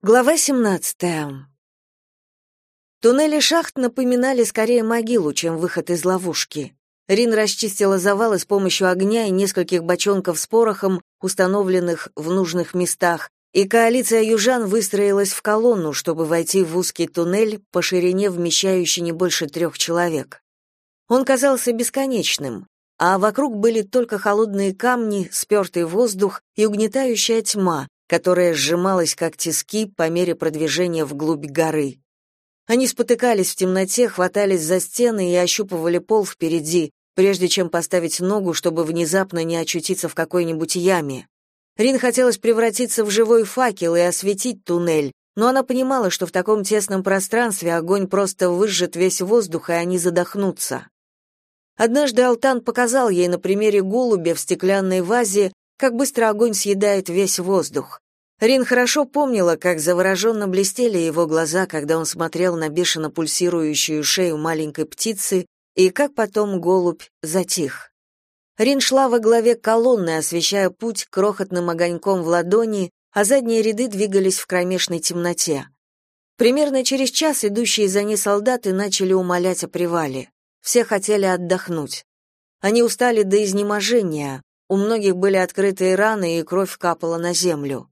Глава 17. Туннели шахт напоминали скорее могилу, чем выход из ловушки. Рин расчистила завалы с помощью огня и нескольких бочонков с порохом, установленных в нужных местах, и коалиция южан выстроилась в колонну, чтобы войти в узкий туннель по ширине, вмещающий не больше трех человек. Он казался бесконечным, а вокруг были только холодные камни, спертый воздух и угнетающая тьма, которая сжималась как тиски по мере продвижения вглубь горы. Они спотыкались в темноте, хватались за стены и ощупывали пол впереди, прежде чем поставить ногу, чтобы внезапно не очутиться в какой-нибудь яме. Рин хотелось превратиться в живой факел и осветить туннель, но она понимала, что в таком тесном пространстве огонь просто выжжет весь воздух, и они задохнутся. Однажды Алтан показал ей на примере голубя в стеклянной вазе, как быстро огонь съедает весь воздух. Рин хорошо помнила, как завороженно блестели его глаза, когда он смотрел на бешено пульсирующую шею маленькой птицы, и как потом голубь затих. Рин шла во главе колонны, освещая путь крохотным огоньком в ладони, а задние ряды двигались в кромешной темноте. Примерно через час идущие за ней солдаты начали умолять о привале. Все хотели отдохнуть. Они устали до изнеможения, у многих были открытые раны, и кровь капала на землю.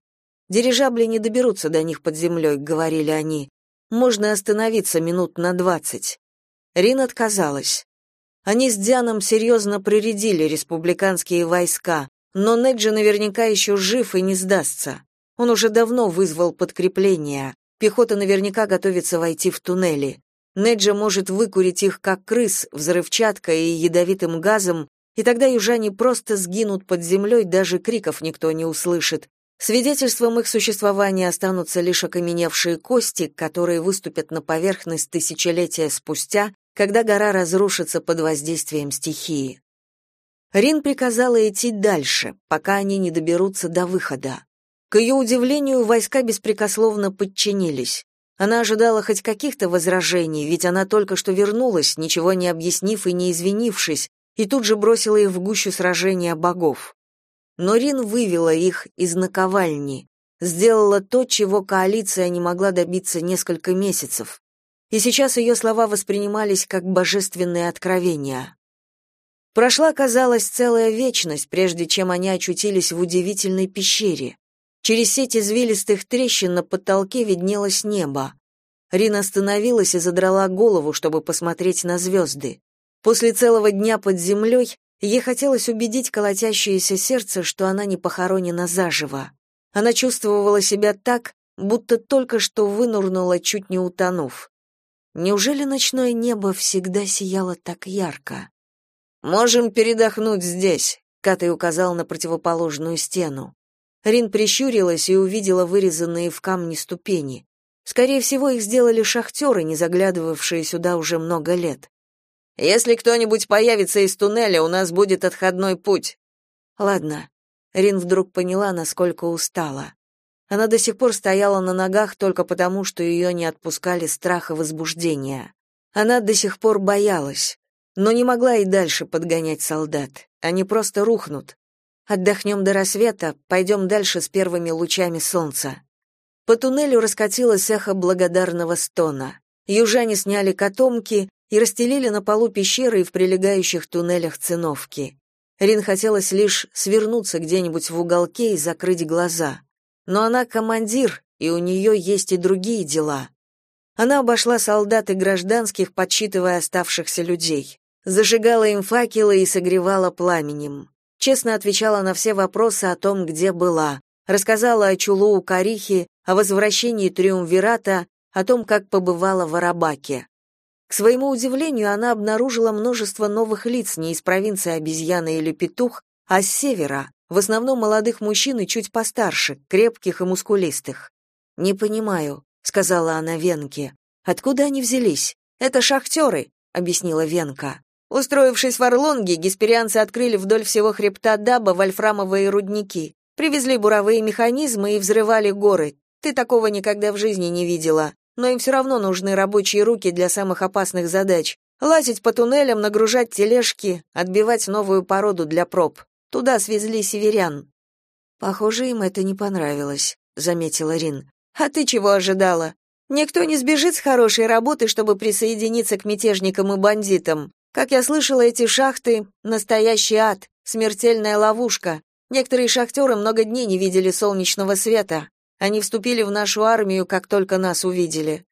Дирижабли не доберутся до них под землей», — говорили они. Можно остановиться минут на двадцать. Рин отказалась. Они с Дианом серьезно прирядили республиканские войска, но Неджи наверняка еще жив и не сдастся. Он уже давно вызвал подкрепление. Пехота наверняка готовится войти в туннели. Неджа может выкурить их как крыс взрывчаткой и ядовитым газом, и тогда южане просто сгинут под землей, даже криков никто не услышит. Свидетельством их существования останутся лишь окаменевшие кости, которые выступят на поверхность тысячелетия спустя, когда гора разрушится под воздействием стихии. Рин приказала идти дальше, пока они не доберутся до выхода. К ее удивлению, войска беспрекословно подчинились. Она ожидала хоть каких-то возражений, ведь она только что вернулась, ничего не объяснив и не извинившись, и тут же бросила их в гущу сражения богов. Но Рин вывела их из наковальни, сделала то, чего коалиция не могла добиться несколько месяцев. И сейчас ее слова воспринимались как божественные откровения. Прошла, казалось, целая вечность, прежде чем они очутились в удивительной пещере. Через сеть извилистых трещин на потолке виднелось небо. Рин остановилась и задрала голову, чтобы посмотреть на звезды. После целого дня под землей ей хотелось убедить колотящееся сердце, что она не похоронена заживо. Она чувствовала себя так, будто только что вынурнула, чуть не утонув. Неужели ночное небо всегда сияло так ярко? «Можем передохнуть здесь», — Катай указал на противоположную стену. Рин прищурилась и увидела вырезанные в камне ступени. Скорее всего, их сделали шахтеры, не заглядывавшие сюда уже много лет. Если кто-нибудь появится из туннеля, у нас будет отходной путь. Ладно. Рин вдруг поняла, насколько устала. Она до сих пор стояла на ногах только потому, что ее не отпускали страх и возбуждение. Она до сих пор боялась, но не могла и дальше подгонять солдат. Они просто рухнут. Отдохнем до рассвета, пойдем дальше с первыми лучами солнца. По туннелю раскатилось эхо благодарного стона. Южане сняли котомки, и расстелили на полу пещеры и в прилегающих туннелях циновки. Рин хотелось лишь свернуться где-нибудь в уголке и закрыть глаза. Но она командир, и у нее есть и другие дела. Она обошла солдат и гражданских, подсчитывая оставшихся людей. Зажигала им факелы и согревала пламенем. Честно отвечала на все вопросы о том, где была. Рассказала о Чулуу Карихе, о возвращении Триумвирата, о том, как побывала в Арабаке. К своему удивлению, она обнаружила множество новых лиц не из провинции обезьяна или петух, а с севера, в основном молодых мужчин и чуть постарше, крепких и мускулистых. «Не понимаю», — сказала она Венке. «Откуда они взялись? Это шахтеры», — объяснила Венка. Устроившись в Орлонге, гесперианцы открыли вдоль всего хребта Даба вольфрамовые рудники, привезли буровые механизмы и взрывали горы. Ты такого никогда в жизни не видела но им все равно нужны рабочие руки для самых опасных задач. Лазить по туннелям, нагружать тележки, отбивать новую породу для проб. Туда свезли северян. Похоже, им это не понравилось, заметила Рин. А ты чего ожидала? Никто не сбежит с хорошей работы, чтобы присоединиться к мятежникам и бандитам. Как я слышала, эти шахты — настоящий ад, смертельная ловушка. Некоторые шахтеры много дней не видели солнечного света. Они вступили в нашу армию, как только нас увидели.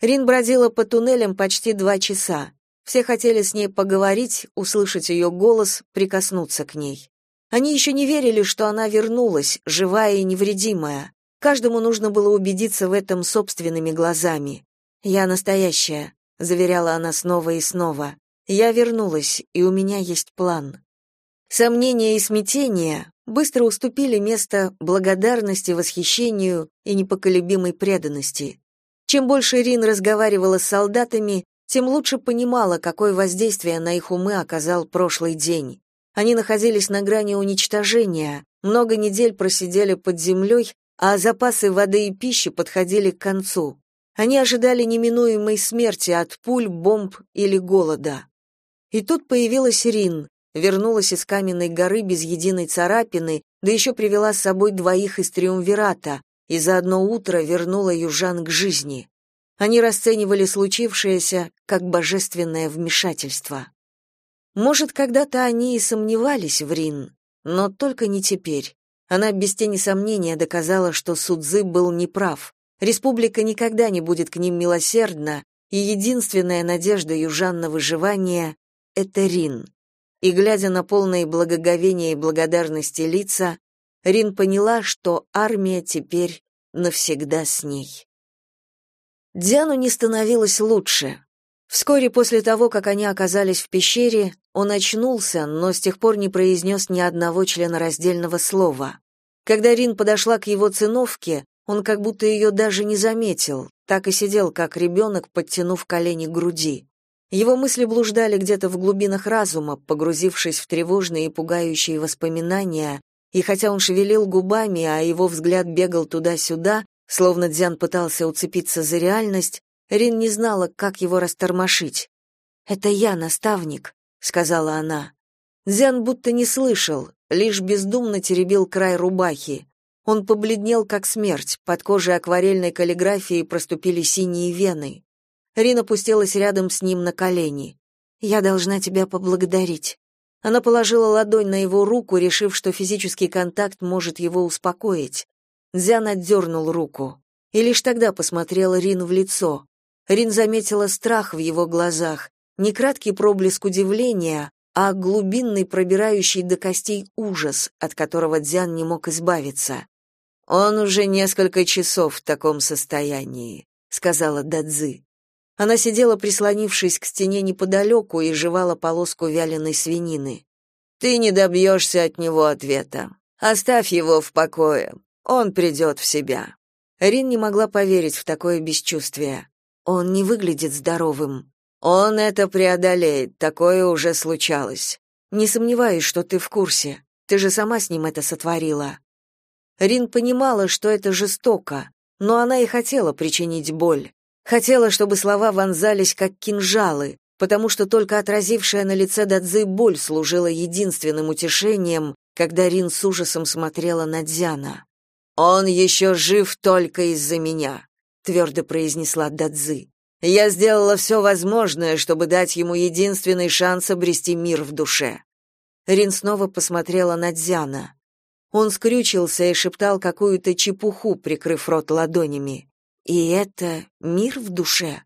Рин бродила по туннелям почти два часа. Все хотели с ней поговорить, услышать ее голос, прикоснуться к ней. Они еще не верили, что она вернулась, живая и невредимая. Каждому нужно было убедиться в этом собственными глазами. «Я настоящая», — заверяла она снова и снова. «Я вернулась, и у меня есть план». Сомнения и смятения быстро уступили место благодарности, восхищению и непоколебимой преданности. Чем больше Рин разговаривала с солдатами, тем лучше понимала, какое воздействие на их умы оказал прошлый день. Они находились на грани уничтожения, много недель просидели под землей, а запасы воды и пищи подходили к концу. Они ожидали неминуемой смерти от пуль, бомб или голода. И тут появилась Рин, вернулась из каменной горы без единой царапины, да еще привела с собой двоих из Триумвирата, и за одно утро вернула южан к жизни. Они расценивали случившееся как божественное вмешательство. Может, когда-то они и сомневались в Рин, но только не теперь. Она без тени сомнения доказала, что Судзы был неправ. Республика никогда не будет к ним милосердна, и единственная надежда южан на выживание — это Рин. И, глядя на полные благоговения и благодарности лица, Рин поняла, что армия теперь навсегда с ней. Диану не становилось лучше. Вскоре после того, как они оказались в пещере, он очнулся, но с тех пор не произнес ни одного членораздельного слова. Когда Рин подошла к его циновке, он как будто ее даже не заметил, так и сидел, как ребенок, подтянув колени к груди. Его мысли блуждали где-то в глубинах разума, погрузившись в тревожные и пугающие воспоминания, и хотя он шевелил губами, а его взгляд бегал туда-сюда, Словно Дзян пытался уцепиться за реальность, Рин не знала, как его растормошить. «Это я, наставник», — сказала она. Дзян будто не слышал, лишь бездумно теребил край рубахи. Он побледнел, как смерть, под кожей акварельной каллиграфии проступили синие вены. Рин опустилась рядом с ним на колени. «Я должна тебя поблагодарить». Она положила ладонь на его руку, решив, что физический контакт может его успокоить. Зян отдернул руку. И лишь тогда посмотрела Рин в лицо. Рин заметила страх в его глазах, не краткий проблеск удивления, а глубинный, пробирающий до костей ужас, от которого Дзян не мог избавиться. «Он уже несколько часов в таком состоянии», — сказала Дадзы. Она сидела, прислонившись к стене неподалеку, и жевала полоску вяленой свинины. «Ты не добьешься от него ответа. Оставь его в покое. Он придет в себя. Рин не могла поверить в такое бесчувствие. Он не выглядит здоровым. Он это преодолеет, такое уже случалось. Не сомневаюсь, что ты в курсе. Ты же сама с ним это сотворила. Рин понимала, что это жестоко, но она и хотела причинить боль. Хотела, чтобы слова вонзались как кинжалы, потому что только отразившая на лице Дадзы боль служила единственным утешением, когда Рин с ужасом смотрела на Дзяна. Он еще жив только из-за меня, твердо произнесла Дадзы. Я сделала все возможное, чтобы дать ему единственный шанс обрести мир в душе. Рин снова посмотрела на Дзяна. Он скрючился и шептал какую-то чепуху, прикрыв рот ладонями. И это мир в душе.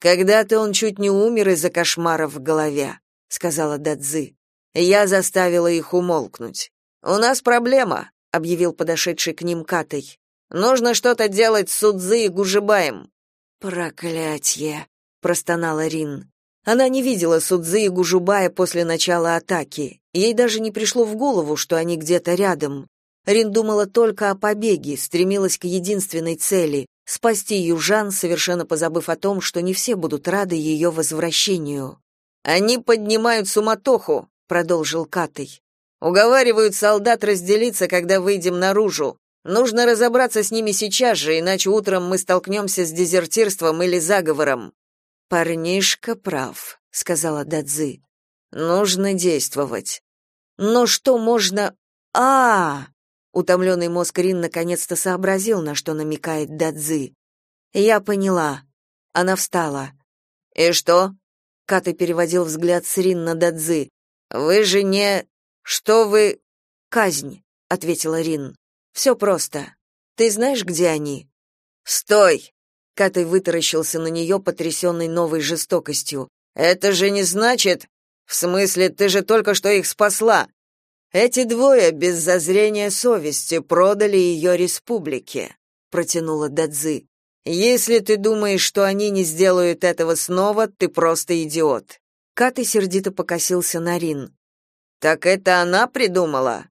Когда-то он чуть не умер из-за кошмаров в голове, сказала Дадзы. Я заставила их умолкнуть. У нас проблема объявил подошедший к ним Катай. Нужно что-то делать с Судзы и Гужибаем. Проклятье, простонала Рин. Она не видела Судзы и Гужубая после начала атаки. Ей даже не пришло в голову, что они где-то рядом. Рин думала только о побеге, стремилась к единственной цели спасти южан, совершенно позабыв о том, что не все будут рады ее возвращению. Они поднимают суматоху, продолжил Катай. Уговаривают солдат разделиться, когда выйдем наружу. Нужно разобраться с ними сейчас же, иначе утром мы столкнемся с дезертирством или заговором. Парнишка прав, сказала Дадзы. Нужно действовать. Но что можно А, -а, -а Утомленный мозг Рин наконец-то сообразил, на что намекает Дадзи. Я поняла. Она встала. «И что?» Ката переводил взгляд с Рин на Дадзи. «Вы же не... Что вы...» «Казнь», — ответила Рин. «Все просто. Ты знаешь, где они?» «Стой!» Катай вытаращился на нее, потрясенный новой жестокостью. «Это же не значит...» «В смысле, ты же только что их спасла!» «Эти двое без зазрения совести продали ее республике», — протянула Дадзи. Если ты думаешь, что они не сделают этого снова, ты просто идиот. Каты сердито покосился на Рин. Так это она придумала?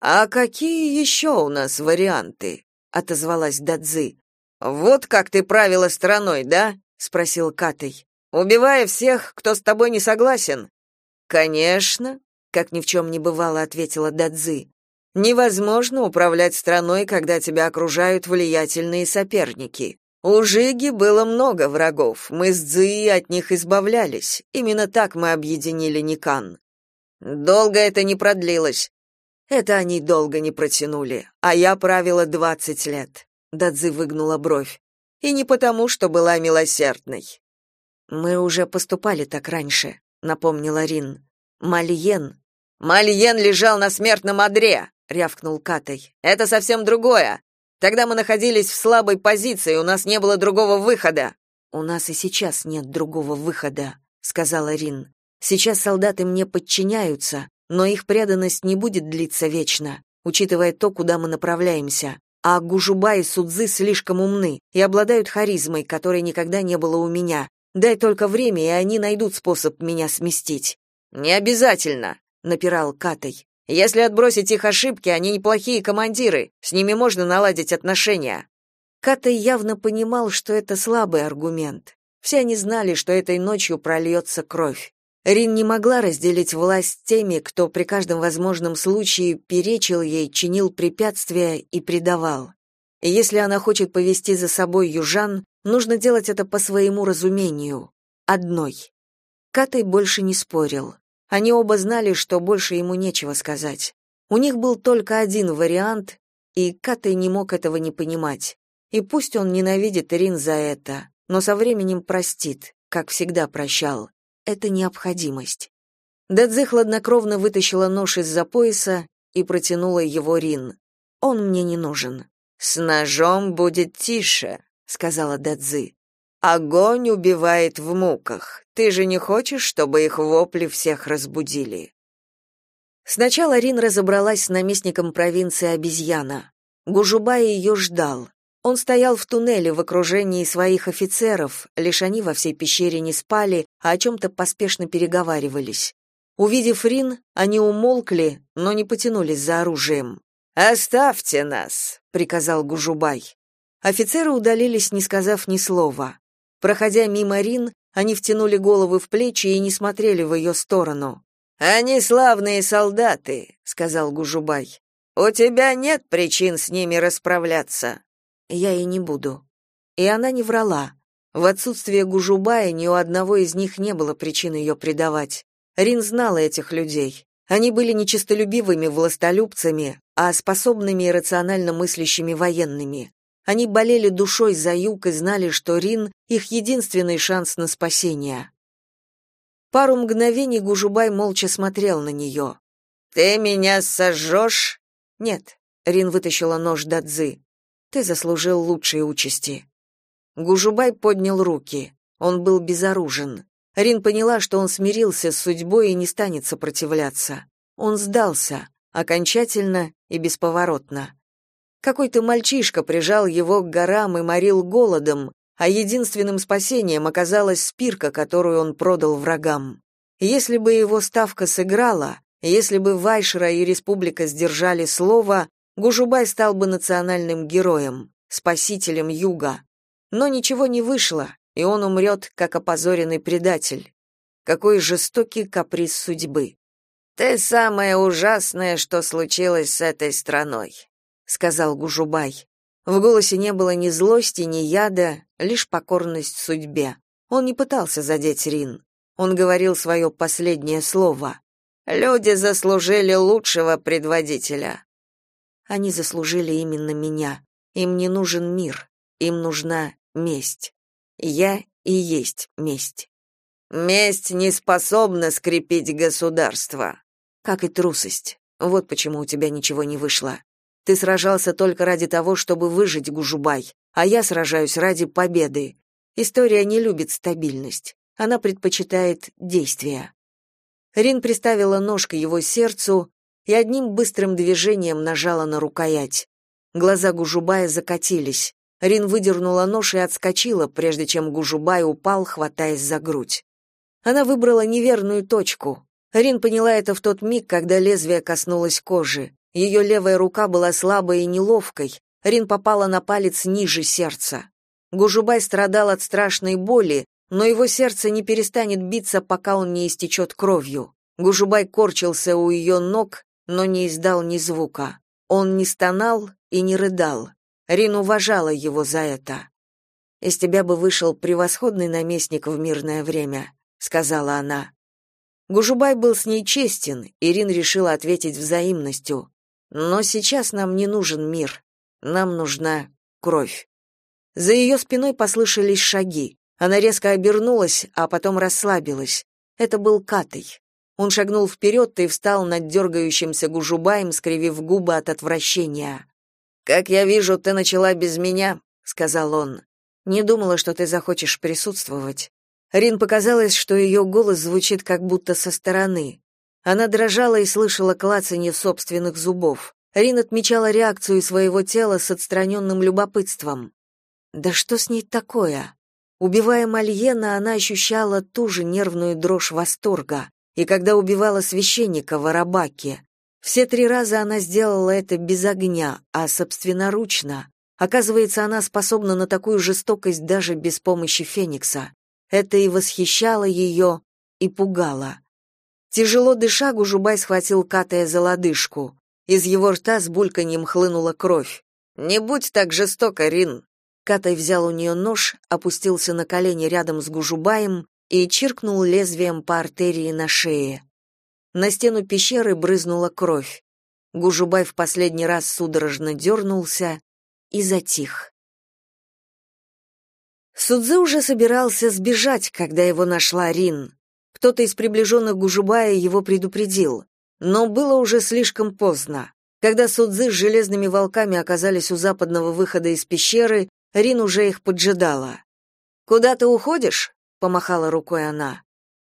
А какие еще у нас варианты? отозвалась Дадзи. Вот как ты правила страной, да? спросил Катей. Убивая всех, кто с тобой не согласен. Конечно, как ни в чем не бывало, ответила Дадзи. Невозможно управлять страной, когда тебя окружают влиятельные соперники. У Жиги было много врагов, мы с Цзии от них избавлялись. Именно так мы объединили Никан. Долго это не продлилось. Это они долго не протянули, а я правила двадцать лет. Дадзи выгнула бровь. И не потому, что была милосердной. Мы уже поступали так раньше, напомнила Рин. Мальен. Мальен лежал на смертном одре, рявкнул Катай. Это совсем другое. Тогда мы находились в слабой позиции, у нас не было другого выхода. У нас и сейчас нет другого выхода, сказала Рин. Сейчас солдаты мне подчиняются, но их преданность не будет длиться вечно, учитывая то, куда мы направляемся. А Гужуба и Судзы слишком умны и обладают харизмой, которой никогда не было у меня. Дай только время, и они найдут способ меня сместить. Не обязательно, напирал Катай. Если отбросить их ошибки, они неплохие командиры, с ними можно наладить отношения. Катай явно понимал, что это слабый аргумент. Все они знали, что этой ночью прольется кровь. Рин не могла разделить власть теми, кто при каждом возможном случае перечил ей, чинил препятствия и предавал. И если она хочет повести за собой южан, нужно делать это по своему разумению, одной. Катай больше не спорил. Они оба знали, что больше ему нечего сказать. У них был только один вариант, и Катай не мог этого не понимать. И пусть он ненавидит Рин за это, но со временем простит, как всегда прощал. Это необходимость. Дэдзи хладнокровно вытащила нож из-за пояса и протянула его Рин. «Он мне не нужен». «С ножом будет тише», — сказала Дэдзи. Огонь убивает в муках. Ты же не хочешь, чтобы их вопли всех разбудили? Сначала Рин разобралась с наместником провинции Обезьяна. Гужубай ее ждал. Он стоял в туннеле в окружении своих офицеров, лишь они во всей пещере не спали, а о чем-то поспешно переговаривались. Увидев Рин, они умолкли, но не потянулись за оружием. «Оставьте нас», — приказал Гужубай. Офицеры удалились, не сказав ни слова. Проходя мимо Рин, они втянули головы в плечи и не смотрели в ее сторону. «Они славные солдаты», — сказал Гужубай. «У тебя нет причин с ними расправляться». «Я и не буду». И она не врала. В отсутствие Гужубая ни у одного из них не было причин ее предавать. Рин знала этих людей. Они были нечистолюбивыми властолюбцами, а способными и рационально мыслящими военными. Они болели душой за юг и знали, что Рин — их единственный шанс на спасение. Пару мгновений Гужубай молча смотрел на нее. «Ты меня сожжешь?» «Нет», — Рин вытащила нож Дадзы. «Ты заслужил лучшей участи». Гужубай поднял руки. Он был безоружен. Рин поняла, что он смирился с судьбой и не станет сопротивляться. Он сдался, окончательно и бесповоротно. Какой-то мальчишка прижал его к горам и морил голодом, а единственным спасением оказалась спирка, которую он продал врагам. Если бы его ставка сыграла, если бы Вайшера и Республика сдержали слово, Гужубай стал бы национальным героем, спасителем Юга. Но ничего не вышло, и он умрет, как опозоренный предатель. Какой жестокий каприз судьбы. «Ты самое ужасное, что случилось с этой страной», сказал Гужубай. В голосе не было ни злости, ни яда, лишь покорность судьбе. Он не пытался задеть Рин. Он говорил свое последнее слово. Люди заслужили лучшего предводителя. Они заслужили именно меня. Им не нужен мир, им нужна месть. Я и есть месть. Месть не способна скрепить государство, как и трусость. Вот почему у тебя ничего не вышло. Ты сражался только ради того, чтобы выжить, Гужубай, а я сражаюсь ради победы. История не любит стабильность. Она предпочитает действия. Рин приставила нож к его сердцу и одним быстрым движением нажала на рукоять. Глаза Гужубая закатились. Рин выдернула нож и отскочила, прежде чем Гужубай упал, хватаясь за грудь. Она выбрала неверную точку. Рин поняла это в тот миг, когда лезвие коснулось кожи. Ее левая рука была слабой и неловкой. Рин попала на палец ниже сердца. Гужубай страдал от страшной боли, но его сердце не перестанет биться, пока он не истечет кровью. Гужубай корчился у ее ног, но не издал ни звука. Он не стонал и не рыдал. Рин уважала его за это. «Из тебя бы вышел превосходный наместник в мирное время», — сказала она. Гужубай был с ней честен, и Рин решила ответить взаимностью. «Но сейчас нам не нужен мир. Нам нужна кровь». За ее спиной послышались шаги. Она резко обернулась, а потом расслабилась. Это был Катый. Он шагнул вперед и встал над дергающимся Гужубаем, скривив губы от отвращения. «Как я вижу, ты начала без меня», — сказал он. «Не думала, что ты захочешь присутствовать». Рин показалось, что ее голос звучит как будто со стороны. Она дрожала и слышала клацанье собственных зубов. Рин отмечала реакцию своего тела с отстраненным любопытством. Да что с ней такое? Убивая Мальена, она ощущала ту же нервную дрожь восторга, и когда убивала священника в Арабаке. Все три раза она сделала это без огня, а собственноручно. Оказывается, она способна на такую жестокость даже без помощи Феникса. Это и восхищало ее, и пугало. Тяжело дыша, Гужубай схватил Катая за лодыжку. Из его рта с бульканьем хлынула кровь. «Не будь так жестоко, Рин!» Катай взял у нее нож, опустился на колени рядом с Гужубаем и чиркнул лезвием по артерии на шее. На стену пещеры брызнула кровь. Гужубай в последний раз судорожно дернулся и затих. Судзы уже собирался сбежать, когда его нашла Рин. Кто-то из приближенных Гужубая его предупредил, но было уже слишком поздно. Когда Судзы с железными волками оказались у западного выхода из пещеры, Рин уже их поджидала. «Куда ты уходишь?» — помахала рукой она.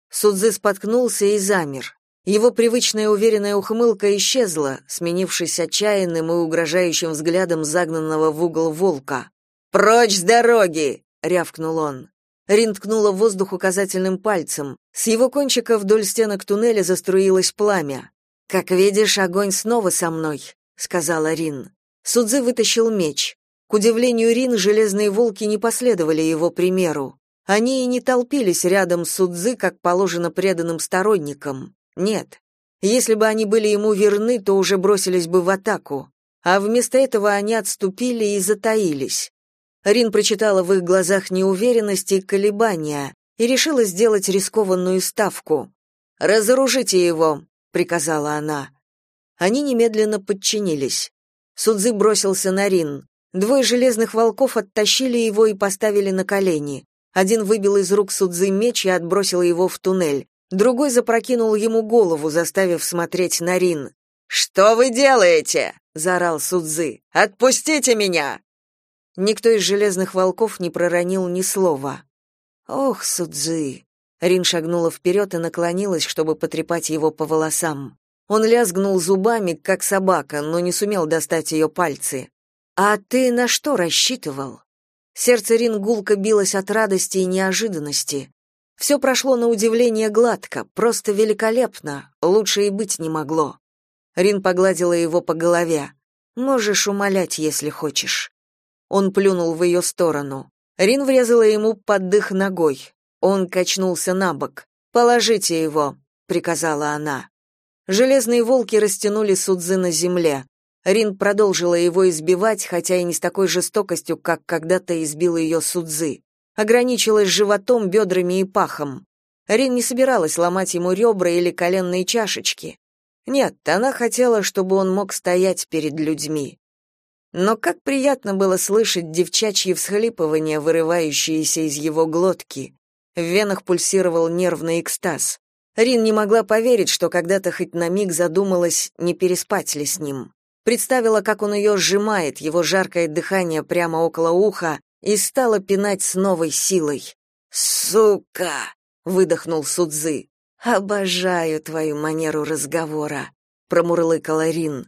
Судзы споткнулся и замер. Его привычная уверенная ухмылка исчезла, сменившись отчаянным и угрожающим взглядом загнанного в угол волка. «Прочь с дороги!» — рявкнул он. Рин ткнула в воздух указательным пальцем. С его кончика вдоль стенок туннеля заструилось пламя. «Как видишь, огонь снова со мной», — сказала Рин. Судзы вытащил меч. К удивлению Рин, железные волки не последовали его примеру. Они и не толпились рядом с Судзы, как положено преданным сторонникам. Нет. Если бы они были ему верны, то уже бросились бы в атаку. А вместо этого они отступили и затаились. Рин прочитала в их глазах неуверенность и колебания и решила сделать рискованную ставку. «Разоружите его», — приказала она. Они немедленно подчинились. Судзы бросился на Рин. Двое железных волков оттащили его и поставили на колени. Один выбил из рук Судзы меч и отбросил его в туннель. Другой запрокинул ему голову, заставив смотреть на Рин. «Что вы делаете?» — заорал Судзы. «Отпустите меня!» Никто из железных волков не проронил ни слова. «Ох, Судзы!» Рин шагнула вперед и наклонилась, чтобы потрепать его по волосам. Он лязгнул зубами, как собака, но не сумел достать ее пальцы. А ты на что рассчитывал? Сердце Рин гулко билось от радости и неожиданности. Все прошло на удивление гладко, просто великолепно, лучше и быть не могло. Рин погладила его по голове. Можешь умолять, если хочешь. Он плюнул в ее сторону. Рин врезала ему под дых ногой. Он качнулся на бок. «Положите его», — приказала она. Железные волки растянули Судзы на земле. Рин продолжила его избивать, хотя и не с такой жестокостью, как когда-то избила ее Судзы. Ограничилась животом, бедрами и пахом. Рин не собиралась ломать ему ребра или коленные чашечки. Нет, она хотела, чтобы он мог стоять перед людьми. Но как приятно было слышать девчачьи всхлипывания, вырывающиеся из его глотки. В венах пульсировал нервный экстаз. Рин не могла поверить, что когда-то хоть на миг задумалась, не переспать ли с ним. Представила, как он ее сжимает, его жаркое дыхание прямо около уха, и стала пинать с новой силой. «Сука!» — выдохнул Судзы. «Обожаю твою манеру разговора», — промурлыкала Рин.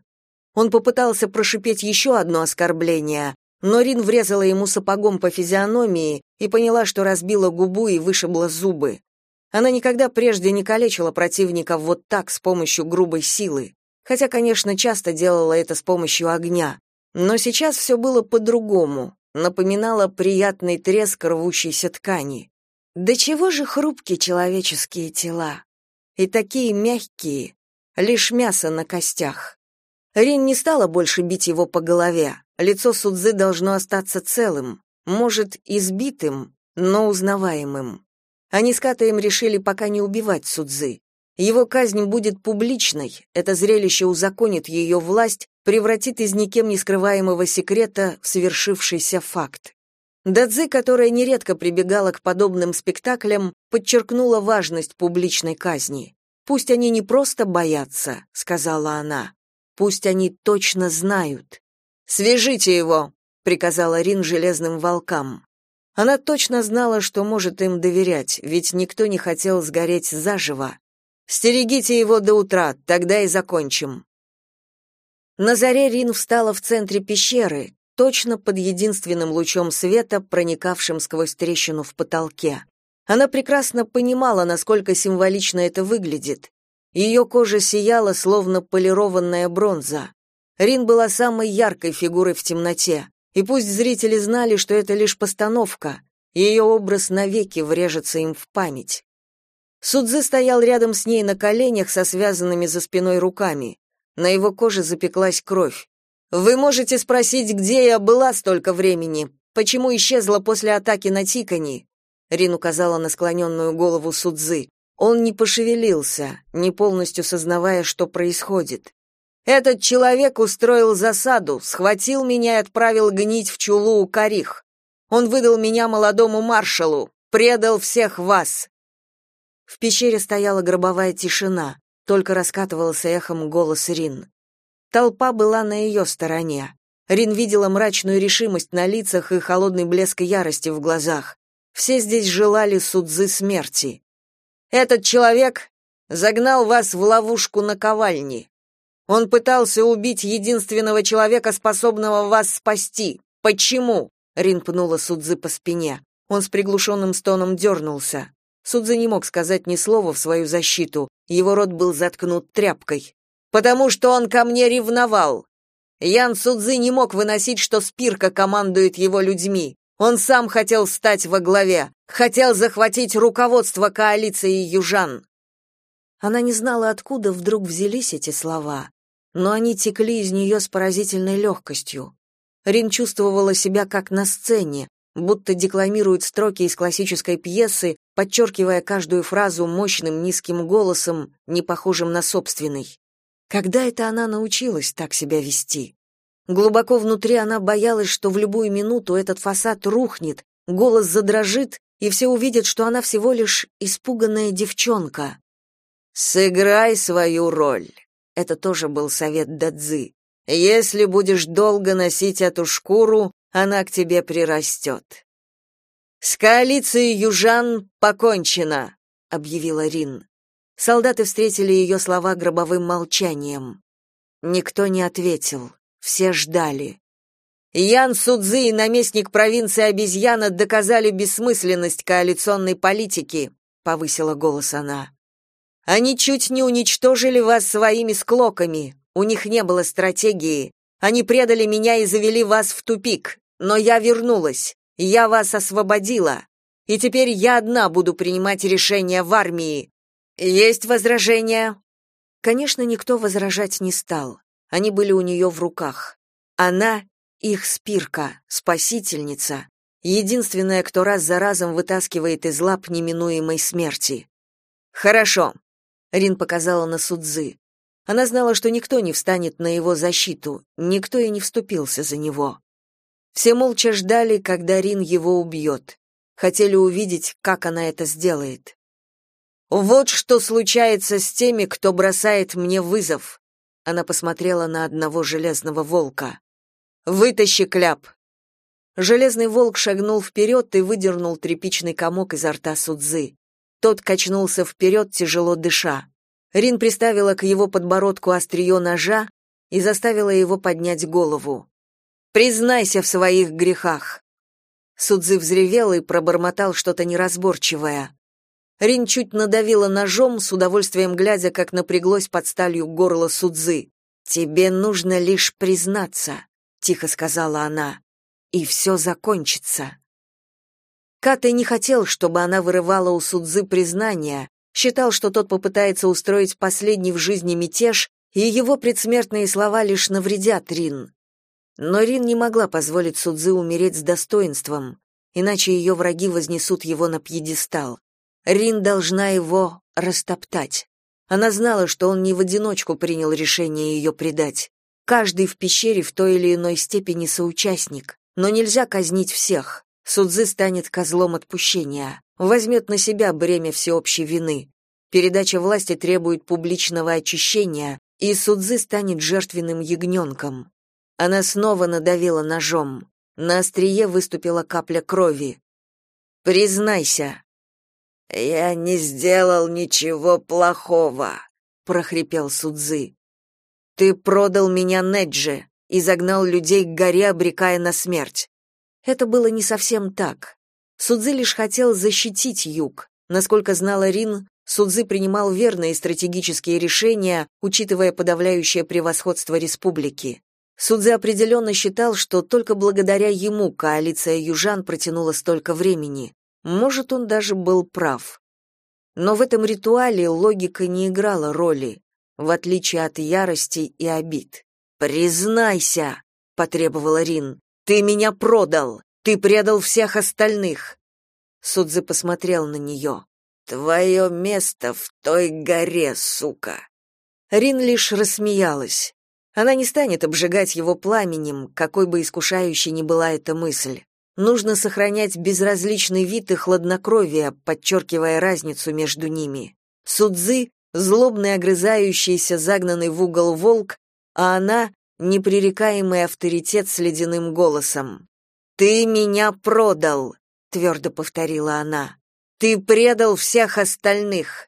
Он попытался прошипеть еще одно оскорбление, но Рин врезала ему сапогом по физиономии и поняла, что разбила губу и вышибла зубы. Она никогда прежде не калечила противника вот так с помощью грубой силы, хотя, конечно, часто делала это с помощью огня. Но сейчас все было по-другому, напоминало приятный треск рвущейся ткани. Да чего же хрупкие человеческие тела? И такие мягкие, лишь мясо на костях. Рин не стала больше бить его по голове. Лицо Судзы должно остаться целым, может, избитым, но узнаваемым. Они с Катаем решили пока не убивать Судзы. Его казнь будет публичной, это зрелище узаконит ее власть, превратит из никем не скрываемого секрета в совершившийся факт. Дадзи, которая нередко прибегала к подобным спектаклям, подчеркнула важность публичной казни. «Пусть они не просто боятся», — сказала она. «Пусть они точно знают». «Свяжите его», — приказала Рин железным волкам. Она точно знала, что может им доверять, ведь никто не хотел сгореть заживо. «Стерегите его до утра, тогда и закончим». На заре Рин встала в центре пещеры, точно под единственным лучом света, проникавшим сквозь трещину в потолке. Она прекрасно понимала, насколько символично это выглядит. Ее кожа сияла, словно полированная бронза. Рин была самой яркой фигурой в темноте, и пусть зрители знали, что это лишь постановка, ее образ навеки врежется им в память. Судзы стоял рядом с ней на коленях со связанными за спиной руками. На его коже запеклась кровь. Вы можете спросить, где я была столько времени, почему исчезла после атаки на Тикани. Рин указала на склоненную голову Судзы. Он не пошевелился, не полностью сознавая, что происходит. Этот человек устроил засаду, схватил меня и отправил гнить в чулу у Карих. Он выдал меня молодому маршалу, предал всех вас. В пещере стояла гробовая тишина, только раскатывался эхом голос Рин. Толпа была на ее стороне. Рин видела мрачную решимость на лицах и холодный блеск ярости в глазах. Все здесь желали Судзы смерти. Этот человек загнал вас в ловушку на ковальне. Он пытался убить единственного человека, способного вас спасти. Почему? Рин пнула Судзы по спине. Он с приглушенным стоном дернулся. Судзы не мог сказать ни слова в свою защиту. Его рот был заткнут тряпкой потому что он ко мне ревновал. Ян Судзы не мог выносить, что Спирка командует его людьми. Он сам хотел стать во главе, хотел захватить руководство коалиции южан. Она не знала, откуда вдруг взялись эти слова, но они текли из нее с поразительной легкостью. Рин чувствовала себя как на сцене, будто декламирует строки из классической пьесы, подчеркивая каждую фразу мощным низким голосом, не похожим на собственный. Когда это она научилась так себя вести? Глубоко внутри она боялась, что в любую минуту этот фасад рухнет, голос задрожит, и все увидят, что она всего лишь испуганная девчонка. «Сыграй свою роль», — это тоже был совет Дадзы. «Если будешь долго носить эту шкуру, она к тебе прирастет». «С коалицией южан покончено», — объявила Рин. Солдаты встретили ее слова гробовым молчанием. Никто не ответил, все ждали. Ян Судзи и наместник провинции обезьяна доказали бессмысленность коалиционной политики, повысила голос она. Они чуть не уничтожили вас своими склоками. У них не было стратегии. Они предали меня и завели вас в тупик. Но я вернулась. Я вас освободила. И теперь я одна буду принимать решения в армии. Есть возражения? Конечно, никто возражать не стал. Они были у нее в руках. Она их спирка, спасительница, единственная, кто раз за разом вытаскивает из лап неминуемой смерти. Хорошо. Рин показала на Судзы. Она знала, что никто не встанет на его защиту, никто и не вступился за него. Все молча ждали, когда Рин его убьет. Хотели увидеть, как она это сделает. «Вот что случается с теми, кто бросает мне вызов», она посмотрела на одного железного волка. «Вытащи кляп!» Железный волк шагнул вперед и выдернул тряпичный комок изо рта Судзы. Тот качнулся вперед, тяжело дыша. Рин приставила к его подбородку острие ножа и заставила его поднять голову. «Признайся в своих грехах!» Судзы взревел и пробормотал что-то неразборчивое. Рин чуть надавила ножом, с удовольствием глядя, как напряглось под сталью горло Судзы. «Тебе нужно лишь признаться», — тихо сказала она, — «и все закончится». Катай не хотел, чтобы она вырывала у Судзы признания, считал, что тот попытается устроить последний в жизни мятеж, и его предсмертные слова лишь навредят Рин. Но Рин не могла позволить Судзы умереть с достоинством, иначе ее враги вознесут его на пьедестал. Рин должна его растоптать. Она знала, что он не в одиночку принял решение ее предать. Каждый в пещере в той или иной степени соучастник, но нельзя казнить всех. Судзы станет козлом отпущения, возьмет на себя бремя всеобщей вины. Передача власти требует публичного очищения, и Судзы станет жертвенным ягненком. Она снова надавила ножом. На острие выступила капля крови. «Признайся». «Я не сделал ничего плохого», — прохрипел Судзы. «Ты продал меня Неджи и загнал людей к горе, обрекая на смерть. Это было не совсем так. Судзы лишь хотел защитить юг. Насколько знала Рин, Судзы принимал верные стратегические решения, учитывая подавляющее превосходство республики. Судзы определенно считал, что только благодаря ему коалиция южан протянула столько времени. Может, он даже был прав. Но в этом ритуале логика не играла роли, в отличие от ярости и обид. «Признайся!» — потребовала Рин. Ты меня продал. Ты предал всех остальных. Судзы посмотрел на нее. Твое место в той горе, сука. Рин лишь рассмеялась. Она не станет обжигать его пламенем, какой бы искушающей ни была эта мысль. Нужно сохранять безразличный вид и хладнокровие, подчеркивая разницу между ними. Судзы — злобный огрызающийся, загнанный в угол волк, а она непререкаемый авторитет с ледяным голосом. «Ты меня продал!» — твердо повторила она. «Ты предал всех остальных!»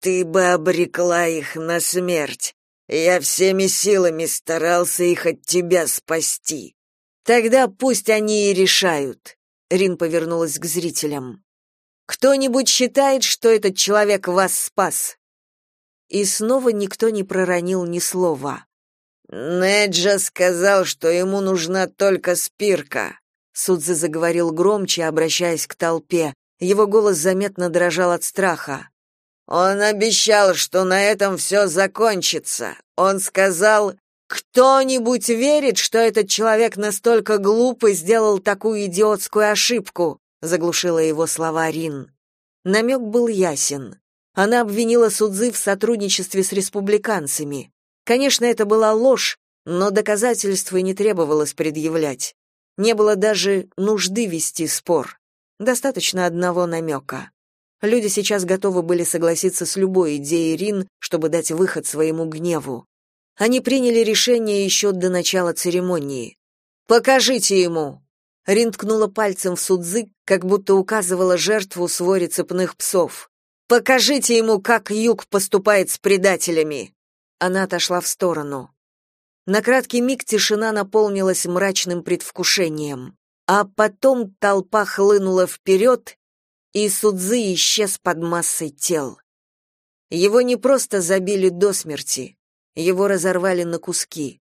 «Ты бы обрекла их на смерть! Я всеми силами старался их от тебя спасти!» «Тогда пусть они и решают!» — Рин повернулась к зрителям. «Кто-нибудь считает, что этот человек вас спас?» И снова никто не проронил ни слова. Неджа сказал, что ему нужна только спирка. Судзи заговорил громче, обращаясь к толпе. Его голос заметно дрожал от страха. Он обещал, что на этом все закончится. Он сказал, кто-нибудь верит, что этот человек настолько глупый сделал такую идиотскую ошибку, заглушила его слова Рин. Намек был ясен. Она обвинила Судзы в сотрудничестве с республиканцами. Конечно, это была ложь, но доказательств и не требовалось предъявлять. Не было даже нужды вести спор. Достаточно одного намека. Люди сейчас готовы были согласиться с любой идеей Рин, чтобы дать выход своему гневу. Они приняли решение еще до начала церемонии. «Покажите ему!» Рин ткнула пальцем в Судзы, как будто указывала жертву своре цепных псов. «Покажите ему, как Юг поступает с предателями!» Она отошла в сторону. На краткий миг тишина наполнилась мрачным предвкушением, а потом толпа хлынула вперед, и Судзы исчез под массой тел. Его не просто забили до смерти, его разорвали на куски.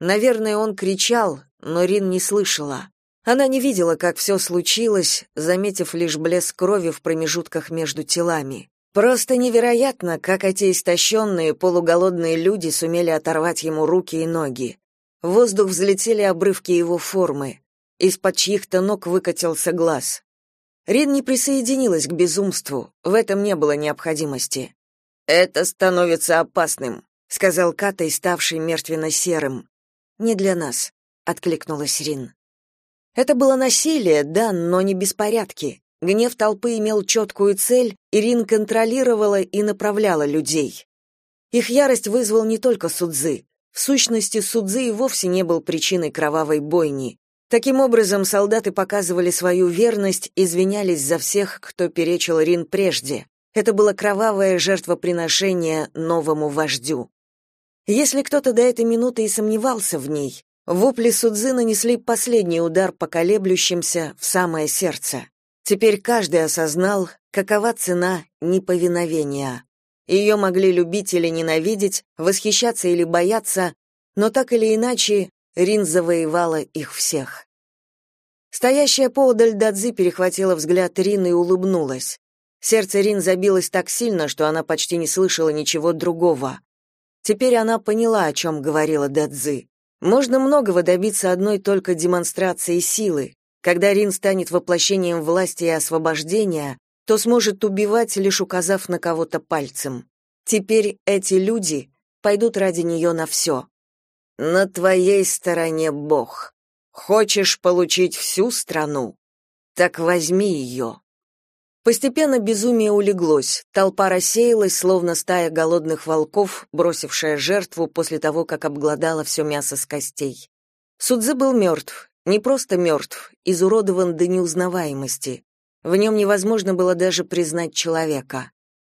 Наверное, он кричал, но Рин не слышала. Она не видела, как все случилось, заметив лишь блеск крови в промежутках между телами. Просто невероятно, как эти истощенные, полуголодные люди сумели оторвать ему руки и ноги. В воздух взлетели обрывки его формы. Из-под чьих-то ног выкатился глаз. Рин не присоединилась к безумству, в этом не было необходимости. «Это становится опасным», — сказал Катай, ставший мертвенно-серым. Не для нас, откликнулась Рин. Это было насилие, да, но не беспорядки. Гнев толпы имел четкую цель, и Рин контролировала и направляла людей. Их ярость вызвал не только Судзы. В сущности, Судзы и вовсе не был причиной кровавой бойни. Таким образом, солдаты показывали свою верность, извинялись за всех, кто перечил Рин прежде. Это было кровавое жертвоприношение новому вождю. Если кто-то до этой минуты и сомневался в ней, вопли Судзы нанесли последний удар по колеблющимся в самое сердце. Теперь каждый осознал, какова цена неповиновения. Ее могли любить или ненавидеть, восхищаться или бояться, но так или иначе Рин завоевала их всех. Стоящая поодаль Дадзи перехватила взгляд Рин и улыбнулась. Сердце Рин забилось так сильно, что она почти не слышала ничего другого. Теперь она поняла, о чем говорила Дадзи. Можно многого добиться одной только демонстрацией силы. Когда Рин станет воплощением власти и освобождения, то сможет убивать, лишь указав на кого-то пальцем. Теперь эти люди пойдут ради нее на все. На твоей стороне Бог. Хочешь получить всю страну? Так возьми ее». Постепенно безумие улеглось, толпа рассеялась, словно стая голодных волков, бросившая жертву после того, как обглодала все мясо с костей. Судзы был мертв, не просто мертв, изуродован до неузнаваемости. В нем невозможно было даже признать человека.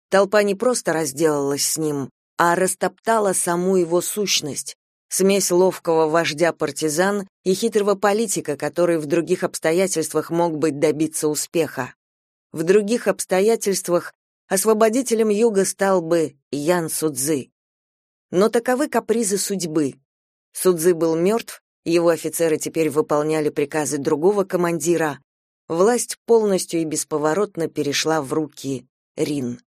Толпа не просто разделалась с ним, а растоптала саму его сущность, Смесь ловкого вождя партизан и хитрого политика, который в других обстоятельствах мог быть добиться успеха. В других обстоятельствах освободителем юга стал бы Ян Судзы. Но таковы капризы судьбы. Судзы был мертв, его офицеры теперь выполняли приказы другого командира. Власть полностью и бесповоротно перешла в руки Рин.